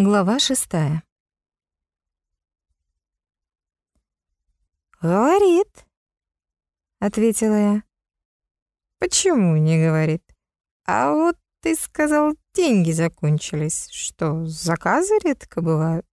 Глава шестая. «Говорит», — ответила я. «Почему не говорит? А вот ты сказал, деньги закончились. Что, заказы редко бывают?»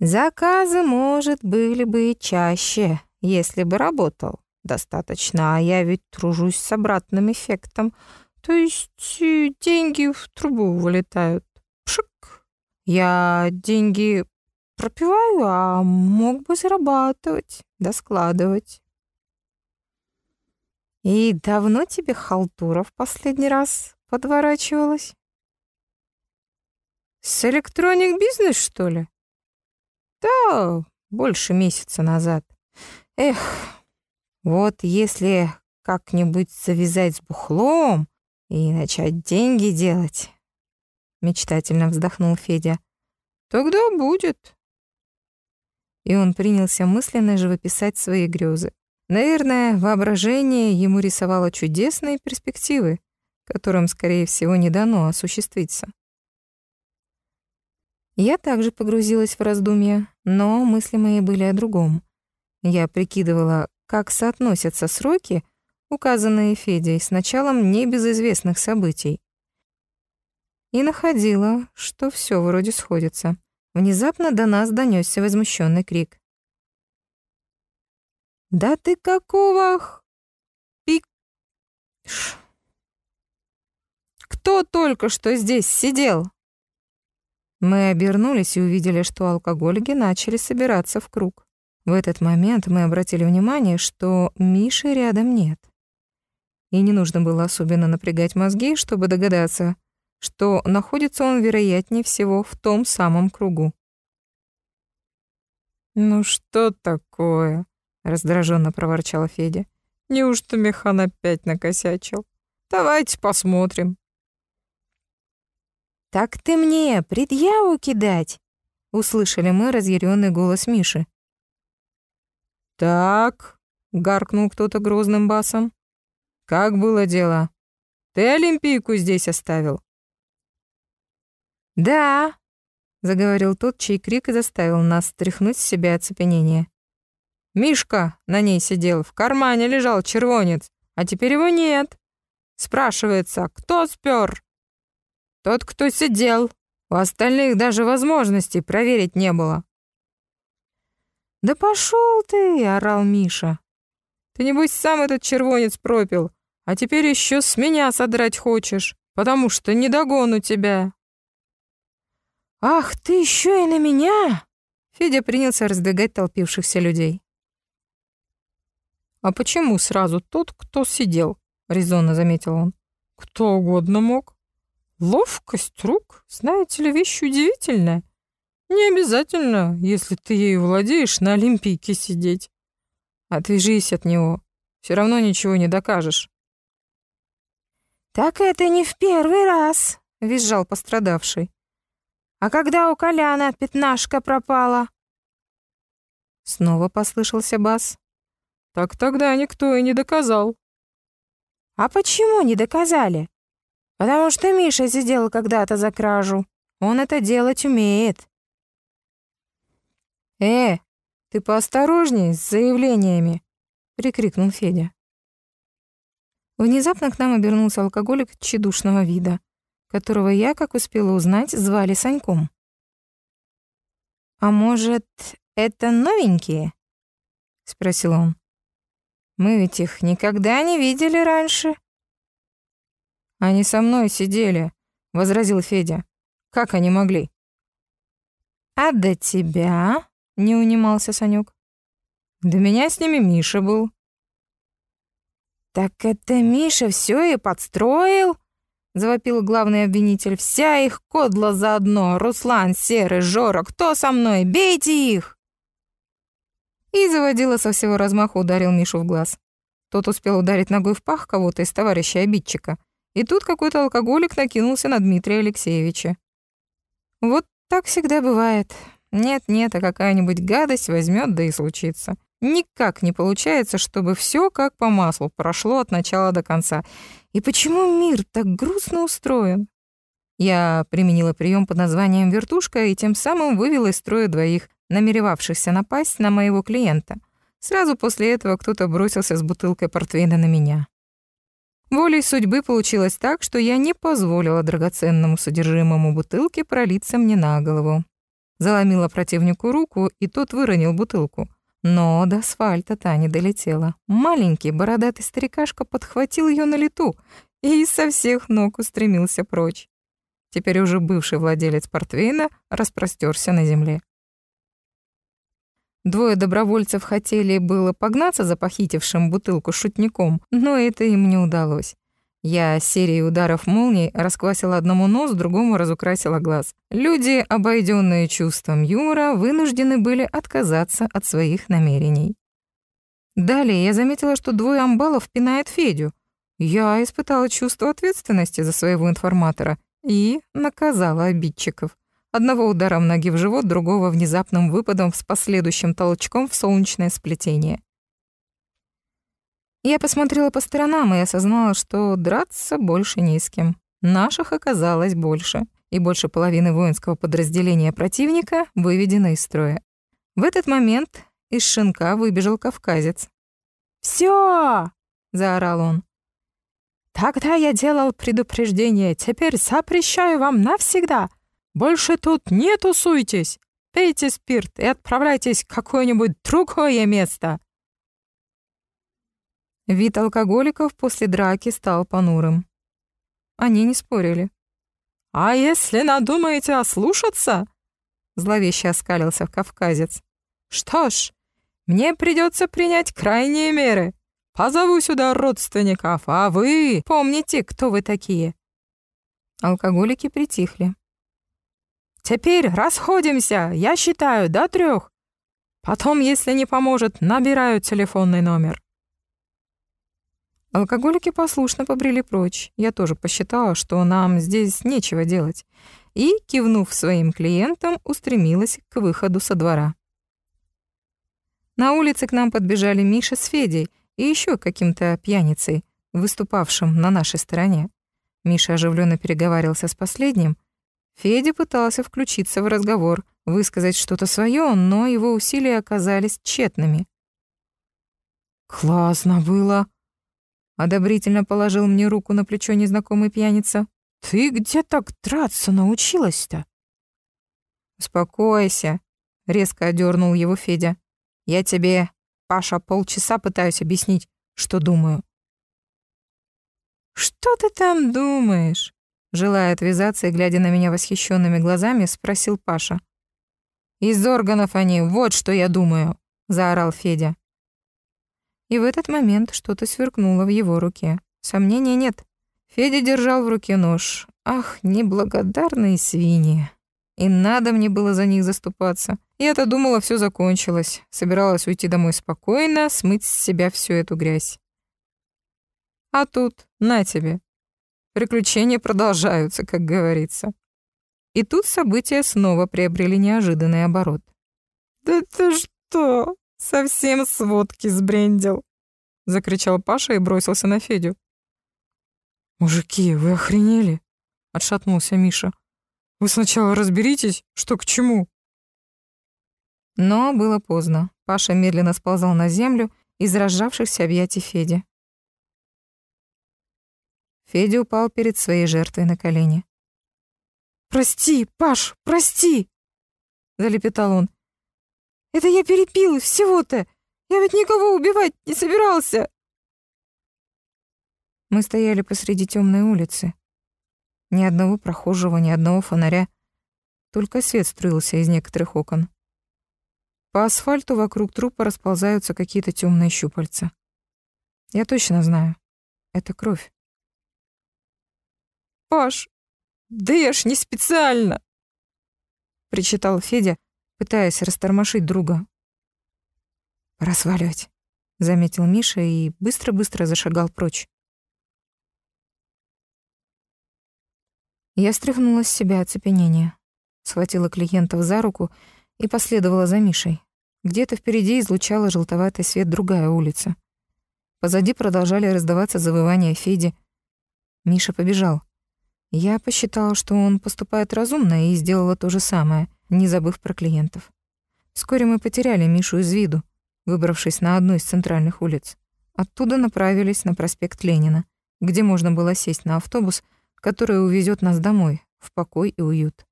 «Заказы, может, были бы и чаще, если бы работал достаточно, а я ведь тружусь с обратным эффектом. То есть э, деньги в трубу вылетают. Пшик. Я деньги пропиваю, а мог бы зарабатывать, да складывать. И давно тебе халтура в последний раз подворачивалась? С электроник бизнес, что ли? Да, больше месяца назад. Эх, вот если как-нибудь завязать с бухлом и начать деньги делать, мечтательно вздохнул Федя. Тогда будет. И он принялся мысленно живописать свои грезы. Наверное, воображение ему рисовало чудесные перспективы, которым, скорее всего, не дано осуществиться. Я также погрузилась в раздумья, но мысли мои были о другом. Я прикидывала, как соотносятся сроки, указанные Федей, с началом небезызвестных событий. И находила, что все вроде сходится. Внезапно до нас донесся возмущенный крик. «Да ты какого пик...» «Кто только что здесь сидел?» Мы обернулись и увидели, что алкоголики начали собираться в круг. В этот момент мы обратили внимание, что Миши рядом нет. И не нужно было особенно напрягать мозги, чтобы догадаться, что находится он, вероятнее всего, в том самом кругу. «Ну что такое?» — раздраженно проворчал Федя. «Неужто Механ опять накосячил? Давайте посмотрим». «Так ты мне предъяву кидать!» — услышали мы разъяренный голос Миши. «Так», — гаркнул кто-то грозным басом. «Как было дело? Ты Олимпийку здесь оставил?» «Да», — заговорил тот, чей крик и заставил нас стряхнуть с себя оцепенение. «Мишка на ней сидел, в кармане лежал червонец, а теперь его нет. Спрашивается, кто спер? Тот, кто сидел. У остальных даже возможности проверить не было. «Да пошел ты!» — орал Миша. «Ты, небось, сам этот червонец пропил, а теперь еще с меня содрать хочешь, потому что не догону тебя». «Ах, ты еще и на меня!» Федя принялся раздвигать толпившихся людей. «А почему сразу тот, кто сидел?» — резонно заметил он. «Кто угодно мог. Ловкость рук, знаете ли, вещь удивительная. Не обязательно, если ты ею владеешь, на Олимпийке сидеть. Отвяжись от него. Все равно ничего не докажешь. Так это не в первый раз, визжал пострадавший. А когда у Коляна пятнашка пропала? Снова послышался бас. Так тогда никто и не доказал. А почему не доказали? Потому что Миша сидел когда-то за кражу. Он это делать умеет. «Э, ты поосторожней с заявлениями!» — прикрикнул Федя. Внезапно к нам обернулся алкоголик тщедушного вида, которого я, как успела узнать, звали Саньком. «А может, это новенькие?» — спросил он. «Мы ведь их никогда не видели раньше». «Они со мной сидели», — возразил Федя. «Как они могли?» «А до тебя?» не унимался Санёк. Да меня с ними Миша был. Так это Миша все и подстроил? завопил главный обвинитель. Вся их кодла заодно. Руслан, Серый, Жора, кто со мной? Бейте их! И заводила со всего размаха ударил Мишу в глаз. Тот успел ударить ногой в пах кого-то из товарища обидчика. И тут какой-то алкоголик накинулся на Дмитрия Алексеевича. Вот так всегда бывает. Нет-нет, а какая-нибудь гадость возьмет да и случится. Никак не получается, чтобы все как по маслу прошло от начала до конца. И почему мир так грустно устроен? Я применила прием под названием «вертушка» и тем самым вывела из строя двоих, намеревавшихся напасть на моего клиента. Сразу после этого кто-то бросился с бутылкой портвейна на меня. Волей судьбы получилось так, что я не позволила драгоценному содержимому бутылки пролиться мне на голову. Заломила противнику руку, и тот выронил бутылку. Но до асфальта та не долетела. Маленький бородатый старикашка подхватил ее на лету и со всех ног устремился прочь. Теперь уже бывший владелец портвейна распростерся на земле. Двое добровольцев хотели было погнаться за похитившим бутылку шутником, но это им не удалось. Я серией ударов молний расквасила одному нос, другому разукрасила глаз. Люди, обойденные чувством юмора, вынуждены были отказаться от своих намерений. Далее я заметила, что двое амбалов пинает Федю. Я испытала чувство ответственности за своего информатора и наказала обидчиков. Одного ударом ноги в живот, другого внезапным выпадом с последующим толчком в солнечное сплетение. Я посмотрела по сторонам и осознала, что драться больше не с кем. Наших оказалось больше, и больше половины воинского подразделения противника выведено из строя. В этот момент из шинка выбежал кавказец. «Всё!» — заорал он. «Тогда я делал предупреждение, теперь запрещаю вам навсегда. Больше тут не тусуйтесь. Пейте спирт и отправляйтесь в какое-нибудь другое место». Вид алкоголиков после драки стал понурым. Они не спорили. «А если надумаете ослушаться?» Зловеще оскалился кавказец. «Что ж, мне придется принять крайние меры. Позову сюда родственников, а вы помните, кто вы такие». Алкоголики притихли. «Теперь расходимся, я считаю до трех. Потом, если не поможет, набираю телефонный номер». Алкоголики послушно побрели прочь. Я тоже посчитала, что нам здесь нечего делать. И, кивнув своим клиентам, устремилась к выходу со двора. На улице к нам подбежали Миша с Федей и еще каким-то пьяницей, выступавшим на нашей стороне. Миша оживленно переговаривался с последним. Федя пытался включиться в разговор, высказать что-то свое, но его усилия оказались тщетными. «Классно было», Одобрительно положил мне руку на плечо незнакомый пьяница. «Ты где так драться научилась-то?» «Успокойся», — резко одернул его Федя. «Я тебе, Паша, полчаса пытаюсь объяснить, что думаю». «Что ты там думаешь?» Желая отвязаться и глядя на меня восхищенными глазами, спросил Паша. «Из органов они, вот что я думаю», — заорал Федя. И в этот момент что-то сверкнуло в его руке. Сомнений нет. Федя держал в руке нож. Ах, неблагодарные свиньи. И надо мне было за них заступаться. Я-то думала, все закончилось. Собиралась уйти домой спокойно, смыть с себя всю эту грязь. А тут, на тебе. Приключения продолжаются, как говорится. И тут события снова приобрели неожиданный оборот. «Да ты что?» «Совсем с водки сбрендил!» — закричал Паша и бросился на Федю. «Мужики, вы охренели?» — отшатнулся Миша. «Вы сначала разберитесь, что к чему». Но было поздно. Паша медленно сползал на землю из разжавшихся объятий Феди. Федя упал перед своей жертвой на колени. «Прости, Паш, прости!» — залепетал он. Это я перепил всего-то. Я ведь никого убивать не собирался. Мы стояли посреди темной улицы. Ни одного прохожего, ни одного фонаря. Только свет струился из некоторых окон. По асфальту вокруг трупа расползаются какие-то темные щупальца. Я точно знаю. Это кровь. «Паш, да я ж не специально!» — причитал Федя, пытаясь растормошить друга. «Пора сваливать», — заметил Миша и быстро-быстро зашагал прочь. Я стряхнула с себя оцепенение, схватила клиентов за руку и последовала за Мишей. Где-то впереди излучала желтоватый свет другая улица. Позади продолжали раздаваться завывания Феди. Миша побежал. Я посчитала, что он поступает разумно и сделала то же самое, не забыв про клиентов. Вскоре мы потеряли Мишу из виду, выбравшись на одну из центральных улиц. Оттуда направились на проспект Ленина, где можно было сесть на автобус, который увезет нас домой, в покой и уют.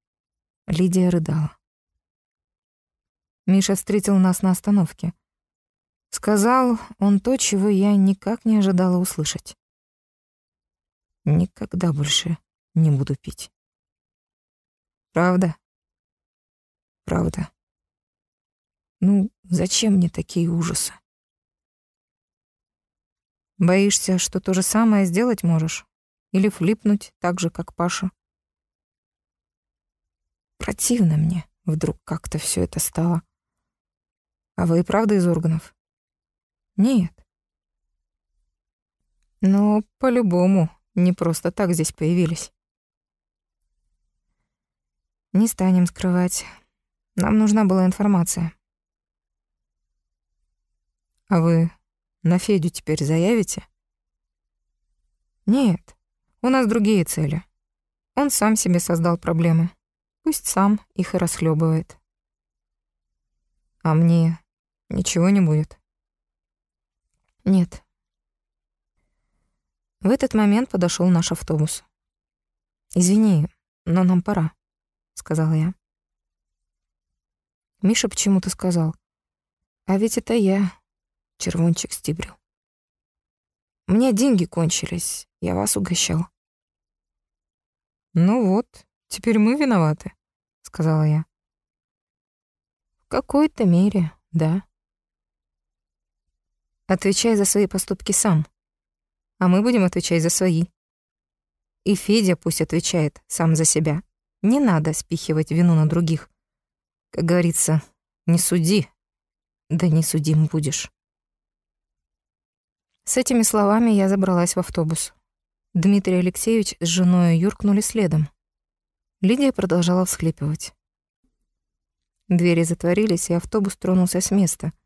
Лидия рыдала. Миша встретил нас на остановке. Сказал он то, чего я никак не ожидала услышать. Никогда больше не буду пить. Правда? Правда. Ну, зачем мне такие ужасы? Боишься, что то же самое сделать можешь? Или флипнуть так же, как Паша? Противно мне вдруг как-то все это стало. А вы и правда из органов? Нет. Но по-любому не просто так здесь появились. Не станем скрывать. Нам нужна была информация. А вы на Федю теперь заявите? Нет, у нас другие цели. Он сам себе создал проблемы. Пусть сам их и расхлебывает. А мне Ничего не будет. Нет. В этот момент подошел наш автобус. Извини, но нам пора, сказала я. Миша почему-то сказал: "А ведь это я, червончик стибрил. У меня деньги кончились, я вас угощал". Ну вот, теперь мы виноваты, сказала я. В какой-то мере, да. Отвечай за свои поступки сам. А мы будем отвечать за свои. И Федя пусть отвечает сам за себя. Не надо спихивать вину на других. Как говорится, не суди, да не судим будешь. С этими словами я забралась в автобус. Дмитрий Алексеевич с женой юркнули следом. Лидия продолжала всхлипывать. Двери затворились, и автобус тронулся с места —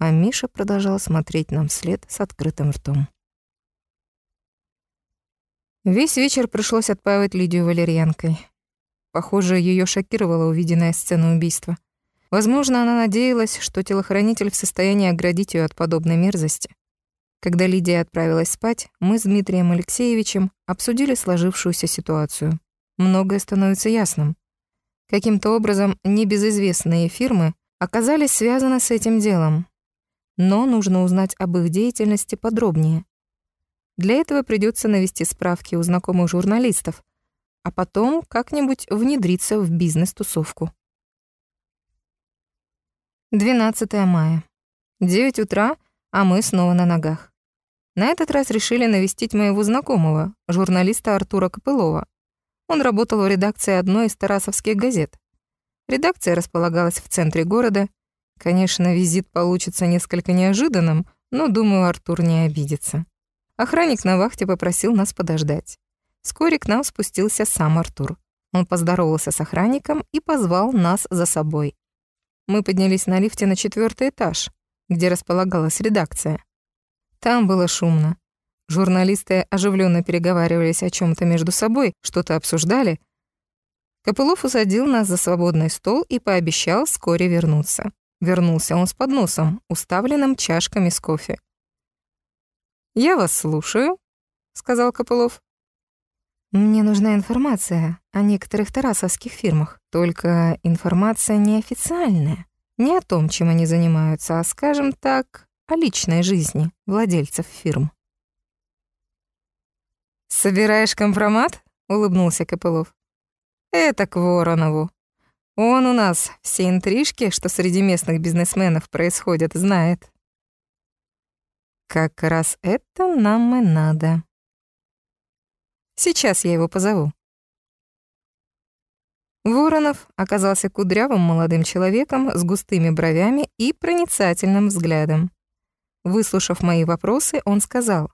а Миша продолжал смотреть нам вслед с открытым ртом. Весь вечер пришлось отпаивать Лидию валерьянкой. Похоже, ее шокировала увиденная сцена убийства. Возможно, она надеялась, что телохранитель в состоянии оградить ее от подобной мерзости. Когда Лидия отправилась спать, мы с Дмитрием Алексеевичем обсудили сложившуюся ситуацию. Многое становится ясным. Каким-то образом небезызвестные фирмы оказались связаны с этим делом, но нужно узнать об их деятельности подробнее. Для этого придется навести справки у знакомых журналистов, а потом как-нибудь внедриться в бизнес-тусовку. 12 мая. 9 утра, а мы снова на ногах. На этот раз решили навестить моего знакомого, журналиста Артура Копылова. Он работал в редакции одной из тарасовских газет. Редакция располагалась в центре города, Конечно, визит получится несколько неожиданным, но, думаю, Артур не обидится. Охранник на вахте попросил нас подождать. Вскоре к нам спустился сам Артур. Он поздоровался с охранником и позвал нас за собой. Мы поднялись на лифте на четвертый этаж, где располагалась редакция. Там было шумно. Журналисты оживленно переговаривались о чем то между собой, что-то обсуждали. Копылов усадил нас за свободный стол и пообещал вскоре вернуться. Вернулся он с подносом, уставленным чашками с кофе. «Я вас слушаю», — сказал Копылов. «Мне нужна информация о некоторых тарасовских фирмах, только информация неофициальная, не о том, чем они занимаются, а, скажем так, о личной жизни владельцев фирм». «Собираешь компромат?» — улыбнулся Копылов. «Это к Воронову. Он у нас все интрижки, что среди местных бизнесменов происходят, знает. Как раз это нам и надо. Сейчас я его позову. Воронов оказался кудрявым молодым человеком с густыми бровями и проницательным взглядом. Выслушав мои вопросы, он сказал.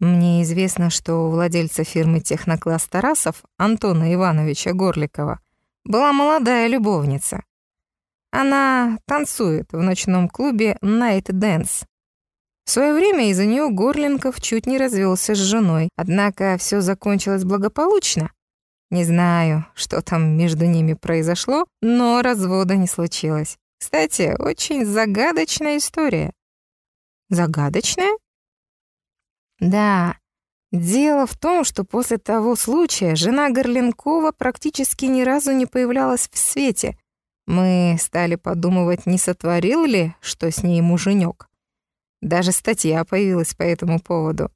«Мне известно, что у владельца фирмы «Технокласс Тарасов» Антона Ивановича Горликова была молодая любовница. Она танцует в ночном клубе Night Dance. В свое время из-за нее Горленков чуть не развелся с женой, однако все закончилось благополучно. Не знаю, что там между ними произошло, но развода не случилось. Кстати, очень загадочная история. Загадочная? Да. Дело в том, что после того случая жена Горленкова практически ни разу не появлялась в свете. Мы стали подумывать, не сотворил ли, что с ней муженек. Даже статья появилась по этому поводу.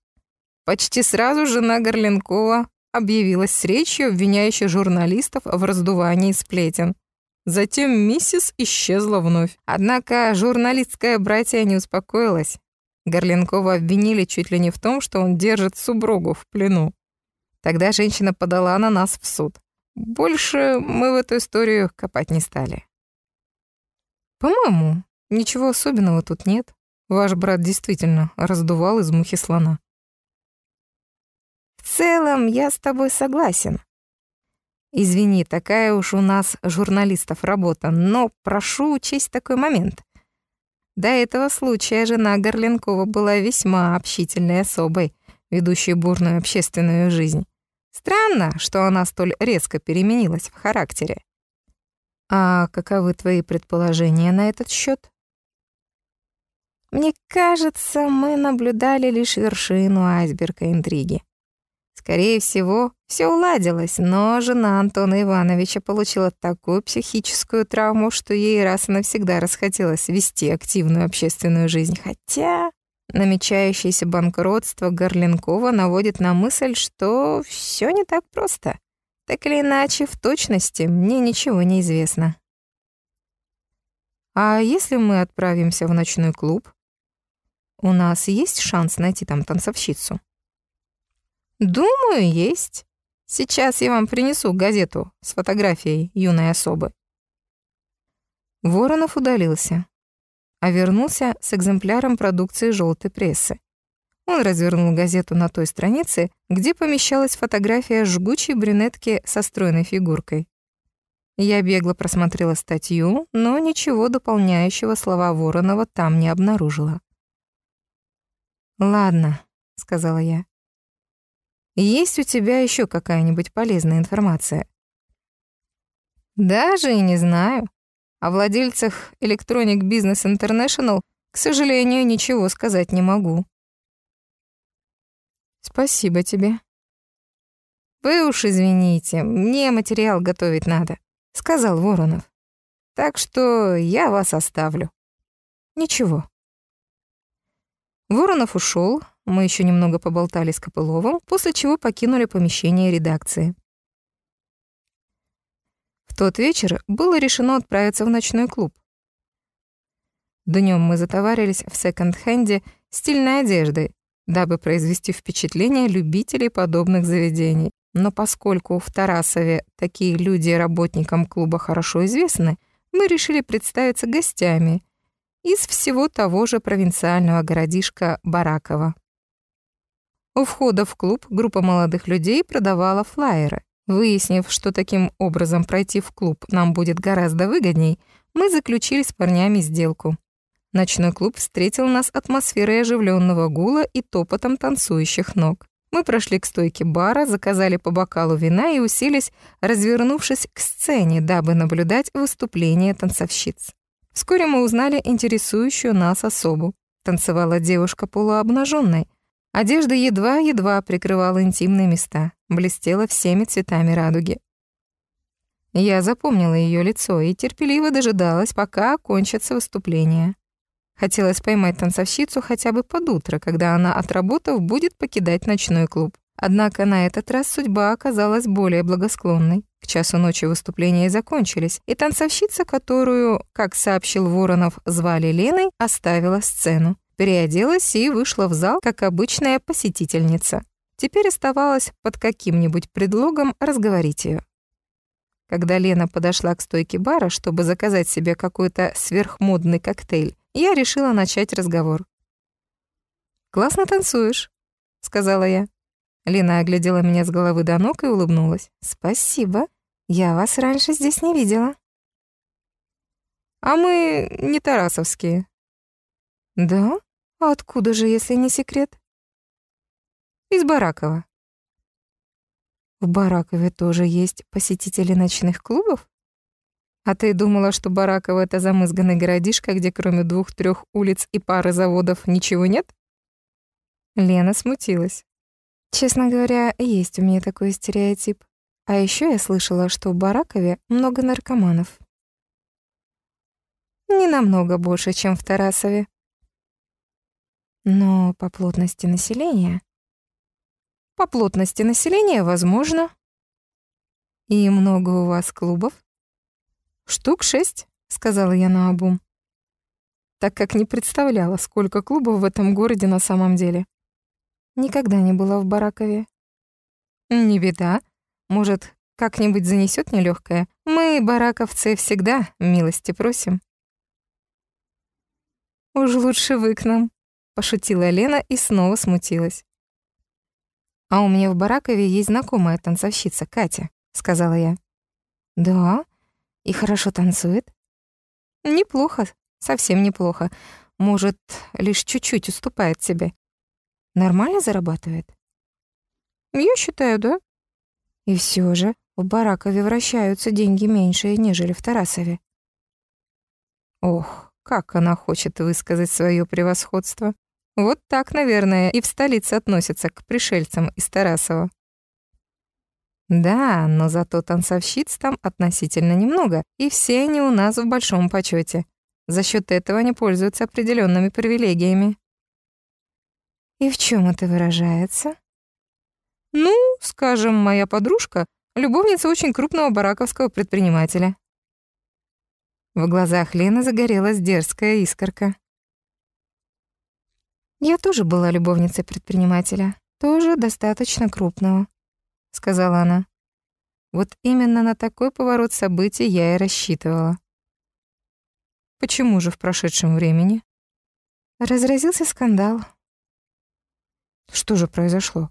Почти сразу жена Горленкова объявилась с речью, обвиняющей журналистов в раздувании сплетен. Затем миссис исчезла вновь. Однако журналистское братья не успокоилось. Горленкова обвинили чуть ли не в том, что он держит супругу в плену. Тогда женщина подала на нас в суд. Больше мы в эту историю копать не стали. По-моему, ничего особенного тут нет. Ваш брат действительно раздувал из мухи слона. В целом, я с тобой согласен. Извини, такая уж у нас журналистов работа, но прошу учесть такой момент. До этого случая жена Горленкова была весьма общительной особой, ведущей бурную общественную жизнь. Странно, что она столь резко переменилась в характере. А каковы твои предположения на этот счет? Мне кажется, мы наблюдали лишь вершину айсберга интриги. Скорее всего, все уладилось, но жена Антона Ивановича получила такую психическую травму, что ей раз и навсегда расхотелось вести активную общественную жизнь. Хотя намечающееся банкротство Горленкова наводит на мысль, что все не так просто. Так или иначе, в точности мне ничего не известно. А если мы отправимся в ночной клуб? У нас есть шанс найти там танцовщицу? Думаю, есть. Сейчас я вам принесу газету с фотографией юной особы. Воронов удалился, а вернулся с экземпляром продукции желтой прессы. Он развернул газету на той странице, где помещалась фотография жгучей брюнетки со стройной фигуркой. Я бегло просмотрела статью, но ничего дополняющего слова Воронова там не обнаружила. «Ладно», — сказала я. «Есть у тебя еще какая-нибудь полезная информация?» «Даже и не знаю. О владельцах Electronic Business International, к сожалению, ничего сказать не могу». «Спасибо тебе». «Вы уж извините, мне материал готовить надо», — сказал Воронов. «Так что я вас оставлю». «Ничего, Воронов ушел, мы еще немного поболтали с Копыловым, после чего покинули помещение редакции. В тот вечер было решено отправиться в ночной клуб. Днем мы затоварились в секонд-хенде стильной одеждой, дабы произвести впечатление любителей подобных заведений. Но поскольку в Тарасове такие люди работникам клуба хорошо известны, мы решили представиться гостями из всего того же провинциального городишка Бараково. У входа в клуб группа молодых людей продавала флаеры. Выяснив, что таким образом пройти в клуб нам будет гораздо выгодней, мы заключили с парнями сделку. Ночной клуб встретил нас атмосферой оживленного гула и топотом танцующих ног. Мы прошли к стойке бара, заказали по бокалу вина и уселись, развернувшись к сцене, дабы наблюдать выступление танцовщиц. Вскоре мы узнали интересующую нас особу. Танцевала девушка полуобнаженной. Одежда едва-едва прикрывала интимные места, блестела всеми цветами радуги. Я запомнила ее лицо и терпеливо дожидалась, пока окончится выступление. Хотелось поймать танцовщицу хотя бы под утро, когда она, отработав, будет покидать ночной клуб. Однако на этот раз судьба оказалась более благосклонной. К часу ночи выступления закончились, и танцовщица, которую, как сообщил Воронов, звали Леной, оставила сцену, переоделась и вышла в зал, как обычная посетительница. Теперь оставалось под каким-нибудь предлогом разговорить ее. Когда Лена подошла к стойке бара, чтобы заказать себе какой-то сверхмодный коктейль, я решила начать разговор. «Классно танцуешь», — сказала я. Лина оглядела меня с головы до ног и улыбнулась. «Спасибо. Я вас раньше здесь не видела». «А мы не тарасовские». «Да? А откуда же, если не секрет? Из Баракова. В Баракове тоже есть посетители ночных клубов? А ты думала, что Бараково — это замызганный городишко, где кроме двух-трех улиц и пары заводов ничего нет? Лена смутилась. Честно говоря, есть у меня такой стереотип. А еще я слышала, что в Баракове много наркоманов. Не намного больше, чем в Тарасове. Но по плотности населения... По плотности населения, возможно. И много у вас клубов? Штук шесть, сказала я наобум. Так как не представляла, сколько клубов в этом городе на самом деле. Никогда не была в Баракове. Не беда. Может, как-нибудь занесет нелегкое. Мы, бараковцы, всегда милости просим. Уж лучше вы к нам, пошутила Лена и снова смутилась. А у меня в Баракове есть знакомая танцовщица Катя, сказала я. Да, и хорошо танцует? Неплохо, совсем неплохо. Может, лишь чуть-чуть уступает тебе. Нормально зарабатывает? Я считаю, да. И все же в Баракове вращаются деньги меньше, нежели в Тарасове. Ох, как она хочет высказать свое превосходство. Вот так, наверное, и в столице относятся к пришельцам из Тарасова. Да, но зато танцовщиц там относительно немного, и все они у нас в большом почете. За счет этого они пользуются определенными привилегиями. И в чем это выражается? Ну, скажем, моя подружка — любовница очень крупного бараковского предпринимателя. В глазах Лены загорелась дерзкая искорка. «Я тоже была любовницей предпринимателя, тоже достаточно крупного сказала она. Вот именно на такой поворот событий я и рассчитывала. Почему же в прошедшем времени? Разразился скандал. Что же произошло?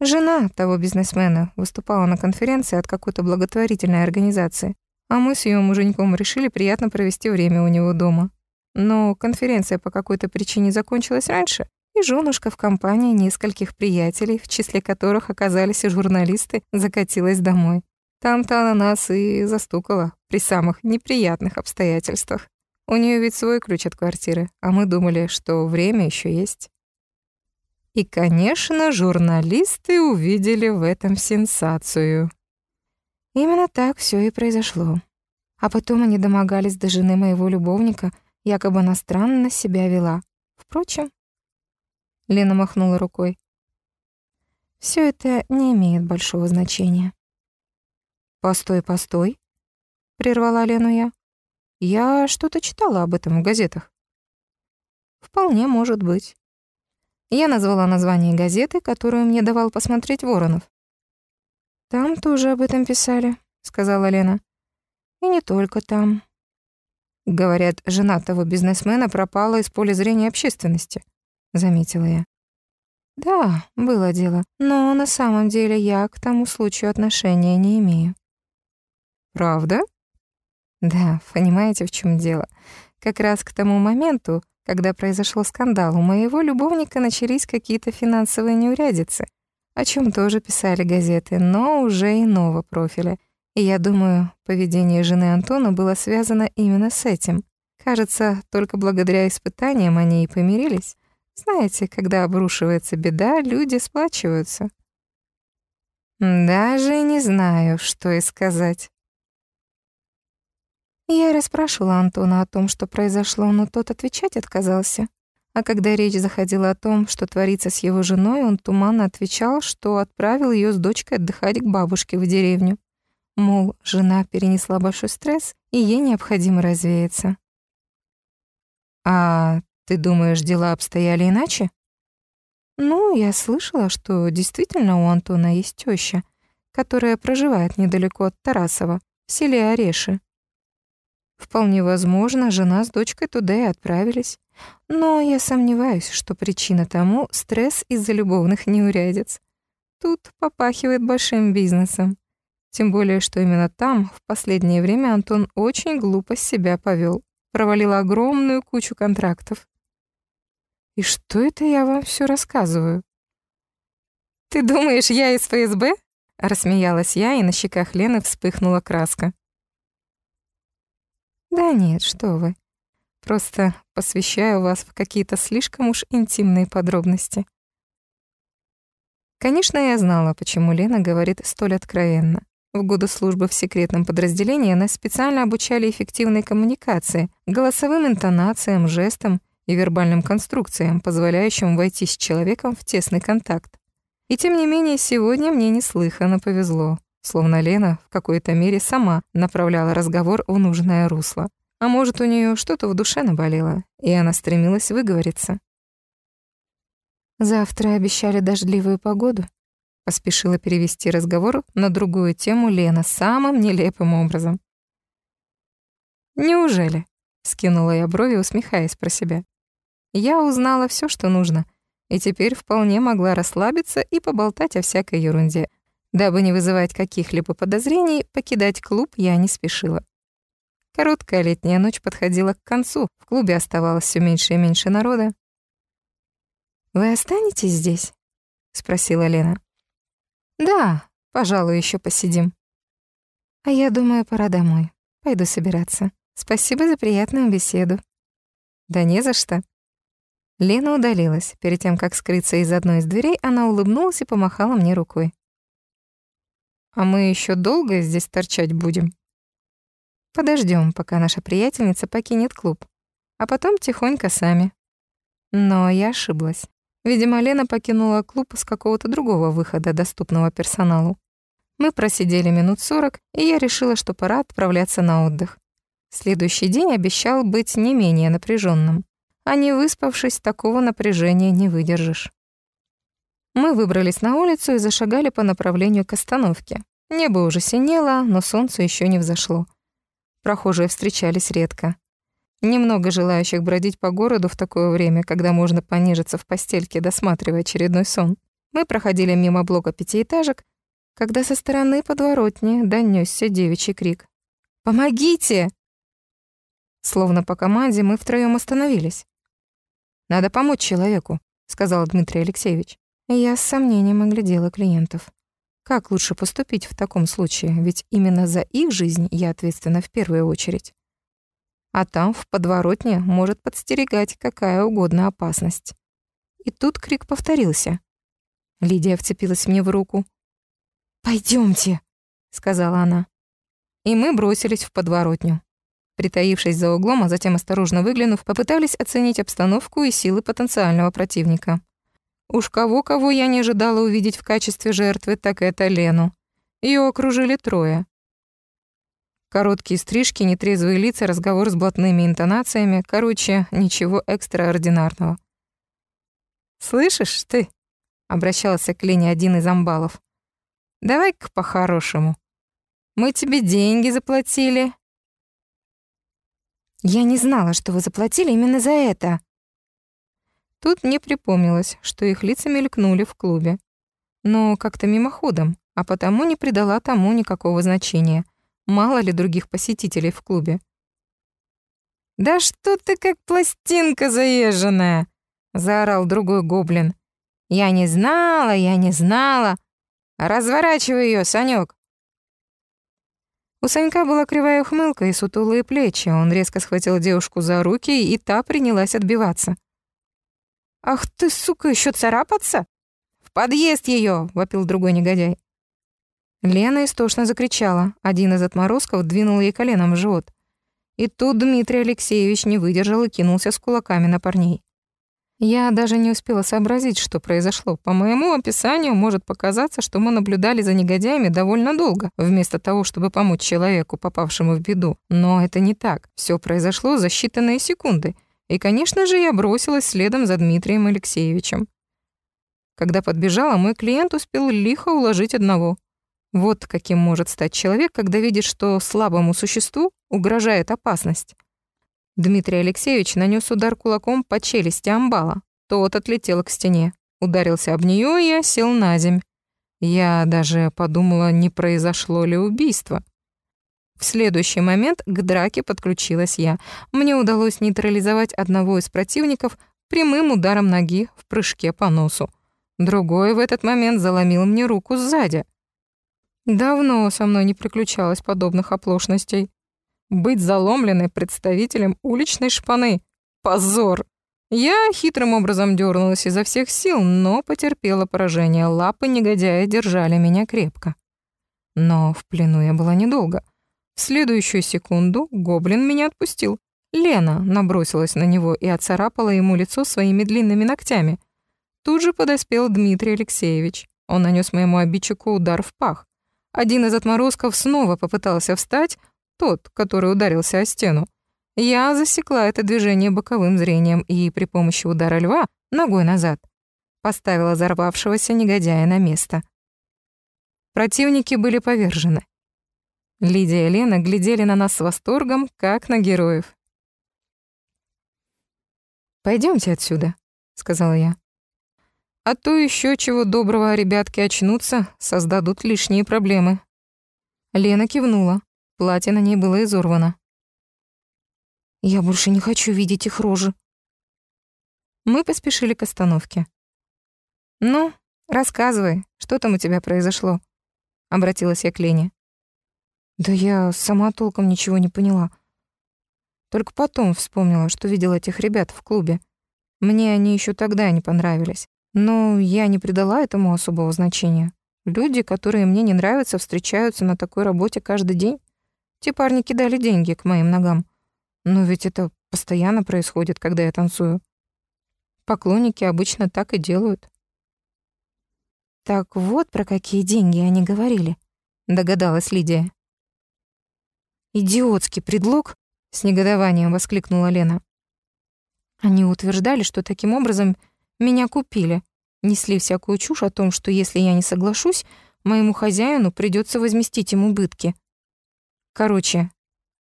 Жена того бизнесмена выступала на конференции от какой-то благотворительной организации, а мы с ее муженьком решили приятно провести время у него дома. Но конференция по какой-то причине закончилась раньше, и женушка в компании нескольких приятелей, в числе которых оказались и журналисты, закатилась домой. Там-то она нас и застукала при самых неприятных обстоятельствах. У нее ведь свой ключ от квартиры, а мы думали, что время еще есть. И, конечно, журналисты увидели в этом сенсацию. Именно так все и произошло. А потом они домогались до жены моего любовника, якобы она странно себя вела. Впрочем, Лена махнула рукой. Все это не имеет большого значения. Постой, постой, прервала Лену я. Я что-то читала об этом в газетах. Вполне может быть. Я назвала название газеты, которую мне давал посмотреть Воронов. Там тоже об этом писали, сказала Лена. И не только там. Говорят, жена того бизнесмена пропала из поля зрения общественности заметила я. Да, было дело, но на самом деле я к тому случаю отношения не имею. Правда? Да, понимаете, в чем дело? Как раз к тому моменту, когда произошел скандал, у моего любовника начались какие-то финансовые неурядицы, о чем тоже писали газеты, но уже иного профиля. И я думаю, поведение жены Антона было связано именно с этим. Кажется, только благодаря испытаниям они и помирились. Знаете, когда обрушивается беда, люди сплачиваются. Даже не знаю, что и сказать. Я расспрашивала Антона о том, что произошло, но тот отвечать отказался. А когда речь заходила о том, что творится с его женой, он туманно отвечал, что отправил ее с дочкой отдыхать к бабушке в деревню. Мол, жена перенесла большой стресс, и ей необходимо развеяться. «А ты думаешь, дела обстояли иначе? Ну, я слышала, что действительно у Антона есть теща, которая проживает недалеко от Тарасова, в селе Ореши. Вполне возможно, жена с дочкой туда и отправились. Но я сомневаюсь, что причина тому — стресс из-за любовных неурядиц. Тут попахивает большим бизнесом. Тем более, что именно там в последнее время Антон очень глупо себя повел, провалил огромную кучу контрактов. И что это я вам все рассказываю? Ты думаешь, я из ФСБ? Рассмеялась я, и на щеках Лены вспыхнула краска. Да нет, что вы. Просто посвящаю вас в какие-то слишком уж интимные подробности. Конечно, я знала, почему Лена говорит столь откровенно. В годы службы в секретном подразделении нас специально обучали эффективной коммуникации, голосовым интонациям, жестам и вербальным конструкциям, позволяющим войти с человеком в тесный контакт. И тем не менее, сегодня мне неслыханно повезло, словно Лена в какой-то мере сама направляла разговор в нужное русло. А может, у нее что-то в душе наболело, и она стремилась выговориться. «Завтра обещали дождливую погоду», — поспешила перевести разговор на другую тему Лена самым нелепым образом. «Неужели?» — скинула я брови, усмехаясь про себя. «Я узнала все, что нужно, и теперь вполне могла расслабиться и поболтать о всякой ерунде. Дабы не вызывать каких-либо подозрений, покидать клуб я не спешила. Короткая летняя ночь подходила к концу, в клубе оставалось все меньше и меньше народа. «Вы останетесь здесь?» — спросила Лена. «Да, пожалуй, еще посидим». «А я думаю, пора домой. Пойду собираться. Спасибо за приятную беседу». «Да не за что». Лена удалилась. Перед тем, как скрыться из одной из дверей, она улыбнулась и помахала мне рукой. «А мы еще долго здесь торчать будем?» Подождем, пока наша приятельница покинет клуб, а потом тихонько сами. Но я ошиблась. Видимо, Лена покинула клуб с какого-то другого выхода, доступного персоналу. Мы просидели минут сорок, и я решила, что пора отправляться на отдых. Следующий день обещал быть не менее напряженным. А не выспавшись, такого напряжения не выдержишь. Мы выбрались на улицу и зашагали по направлению к остановке. Небо уже синело, но солнце еще не взошло. Прохожие встречались редко. Немного желающих бродить по городу в такое время, когда можно понежиться в постельке, досматривая очередной сон. Мы проходили мимо блока пятиэтажек, когда со стороны подворотни донёсся девичий крик. «Помогите!» Словно по команде мы втроём остановились. «Надо помочь человеку», — сказал Дмитрий Алексеевич. Я с сомнением оглядела клиентов. Как лучше поступить в таком случае, ведь именно за их жизнь я ответственна в первую очередь. А там, в подворотне, может подстерегать какая угодно опасность. И тут крик повторился. Лидия вцепилась мне в руку. «Пойдёмте», — сказала она. И мы бросились в подворотню. Притаившись за углом, а затем осторожно выглянув, попытались оценить обстановку и силы потенциального противника. Уж кого-кого я не ожидала увидеть в качестве жертвы, так это Лену. Ее окружили трое. Короткие стрижки, нетрезвые лица, разговор с блатными интонациями. Короче, ничего экстраординарного. «Слышишь ты?» — обращался к Лене один из амбалов. «Давай-ка по-хорошему. Мы тебе деньги заплатили». «Я не знала, что вы заплатили именно за это», Тут мне припомнилось, что их лица мелькнули в клубе. Но как-то мимоходом, а потому не придала тому никакого значения. Мало ли других посетителей в клубе. «Да что ты как пластинка заезженная!» — заорал другой гоблин. «Я не знала, я не знала! Разворачивай ее, Санёк!» У Санька была кривая ухмылка и сутулые плечи. Он резко схватил девушку за руки, и та принялась отбиваться. «Ах ты, сука, еще царапаться?» «В подъезд ее!» — вопил другой негодяй. Лена истошно закричала. Один из отморозков двинул ей коленом в живот. И тут Дмитрий Алексеевич не выдержал и кинулся с кулаками на парней. Я даже не успела сообразить, что произошло. По моему описанию может показаться, что мы наблюдали за негодяями довольно долго, вместо того, чтобы помочь человеку, попавшему в беду. Но это не так. Все произошло за считанные секунды, и, конечно же, я бросилась следом за Дмитрием Алексеевичем. Когда подбежала, мой клиент успел лихо уложить одного. Вот каким может стать человек, когда видит, что слабому существу угрожает опасность. Дмитрий Алексеевич нанес удар кулаком по челюсти амбала. Тот отлетел к стене, ударился об нее и осел на земь. Я даже подумала, не произошло ли убийство. В следующий момент к драке подключилась я. Мне удалось нейтрализовать одного из противников, прямым ударом ноги в прыжке по носу. Другой в этот момент заломил мне руку сзади. Давно со мной не приключалось подобных оплошностей. Быть заломленной представителем уличной шпаны — позор. Я хитрым образом дернулась изо всех сил, но потерпела поражение. Лапы негодяя держали меня крепко. Но в плену я была недолго. В следующую секунду гоблин меня отпустил. Лена набросилась на него и отцарапала ему лицо своими длинными ногтями. Тут же подоспел Дмитрий Алексеевич. Он нанес моему обидчику удар в пах. Один из отморозков снова попытался встать, тот, который ударился о стену. Я засекла это движение боковым зрением и при помощи удара льва ногой назад поставила взорвавшегося негодяя на место. Противники были повержены. Лидия и Лена глядели на нас с восторгом, как на героев. Пойдемте отсюда», — сказала я. А то еще чего доброго ребятки очнутся, создадут лишние проблемы. Лена кивнула. Платье на ней было изорвано. Я больше не хочу видеть их рожи. Мы поспешили к остановке. Ну, рассказывай, что там у тебя произошло? Обратилась я к Лене. Да я сама толком ничего не поняла. Только потом вспомнила, что видела этих ребят в клубе. Мне они еще тогда не понравились. Но я не придала этому особого значения. Люди, которые мне не нравятся, встречаются на такой работе каждый день. Те парни кидали деньги к моим ногам. Но ведь это постоянно происходит, когда я танцую. Поклонники обычно так и делают. Так вот про какие деньги они говорили, догадалась Лидия. Идиотский предлог, с негодованием воскликнула Лена. Они утверждали, что таким образом меня купили. Несли всякую чушь о том, что если я не соглашусь, моему хозяину придется возместить ему убытки. Короче,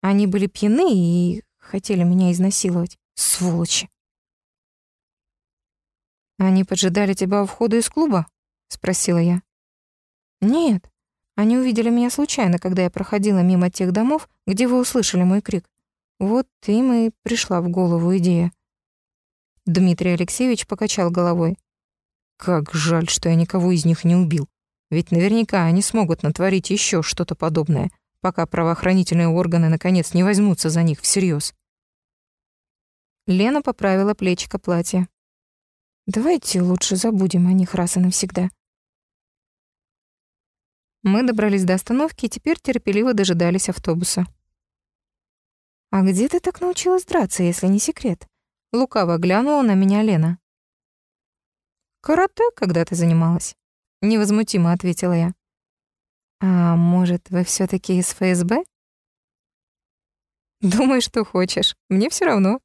они были пьяны и хотели меня изнасиловать. Сволочи. «Они поджидали тебя у входа из клуба?» — спросила я. «Нет, они увидели меня случайно, когда я проходила мимо тех домов, где вы услышали мой крик. Вот им и пришла в голову идея. Дмитрий Алексеевич покачал головой. «Как жаль, что я никого из них не убил. Ведь наверняка они смогут натворить еще что-то подобное, пока правоохранительные органы наконец не возьмутся за них всерьез. Лена поправила плечико платья. «Давайте лучше забудем о них раз и навсегда». Мы добрались до остановки и теперь терпеливо дожидались автобуса. «А где ты так научилась драться, если не секрет?» Лукаво глянула на меня Лена. «Карате когда ты занималась?» Невозмутимо ответила я. «А может, вы все таки из ФСБ?» «Думай, что хочешь. Мне все равно».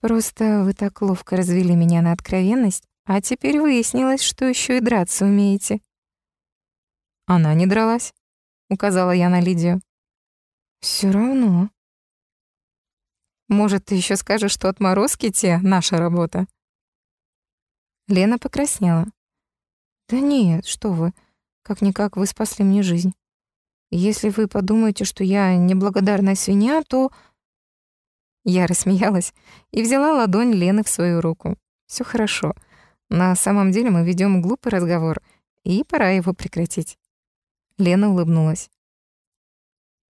«Просто вы так ловко развели меня на откровенность, а теперь выяснилось, что еще и драться умеете». «Она не дралась», — указала я на Лидию. Все равно», может, ты еще скажешь, что отморозки те — наша работа?» Лена покраснела. «Да нет, что вы. Как-никак вы спасли мне жизнь. Если вы подумаете, что я неблагодарная свинья, то...» Я рассмеялась и взяла ладонь Лены в свою руку. Все хорошо. На самом деле мы ведем глупый разговор, и пора его прекратить». Лена улыбнулась.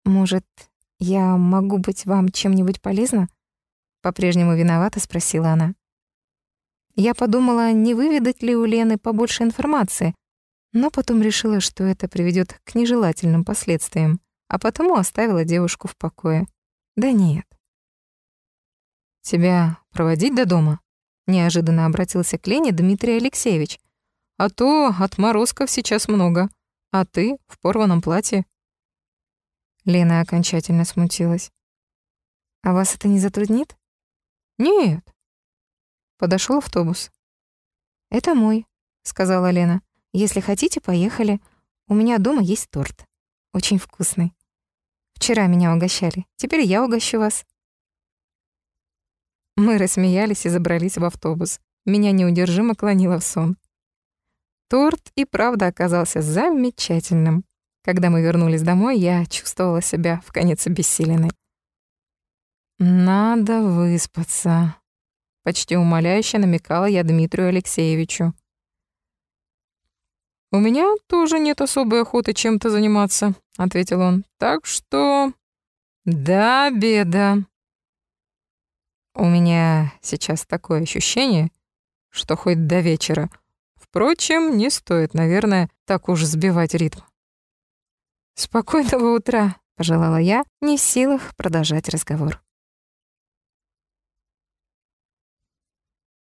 «Может, «Я могу быть вам чем-нибудь полезна?» По-прежнему виновата спросила она. Я подумала, не выведать ли у Лены побольше информации, но потом решила, что это приведет к нежелательным последствиям, а потому оставила девушку в покое. Да нет. «Тебя проводить до дома?» — неожиданно обратился к Лене Дмитрий Алексеевич. «А то отморозков сейчас много, а ты в порванном платье». Лена окончательно смутилась. «А вас это не затруднит?» «Нет». Подошел автобус. «Это мой», — сказала Лена. «Если хотите, поехали. У меня дома есть торт. Очень вкусный. Вчера меня угощали. Теперь я угощу вас». Мы рассмеялись и забрались в автобус. Меня неудержимо клонило в сон. Торт и правда оказался замечательным. Когда мы вернулись домой, я чувствовала себя в конец обессиленной. «Надо выспаться», — Почти умоляюще намекала я Дмитрию Алексеевичу. «У меня тоже нет особой охоты чем-то заниматься», — ответил он. «Так что...» «Да, беда». У меня сейчас такое ощущение, что хоть до вечера. Впрочем, не стоит, наверное, так уж сбивать ритм. «Спокойного утра», — пожелала я, не в силах продолжать разговор.